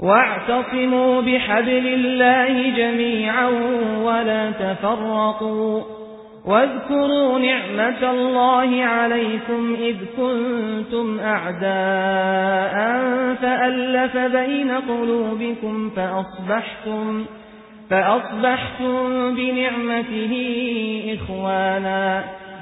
واعتصموا بحبل الله جميعا ولا تفرقوا. واذكروا نعمة الله عليكم إذ كنتم أعداء فألف بين قلوبكم فأصبحتم فأصبحتم بنعمته إخوانا.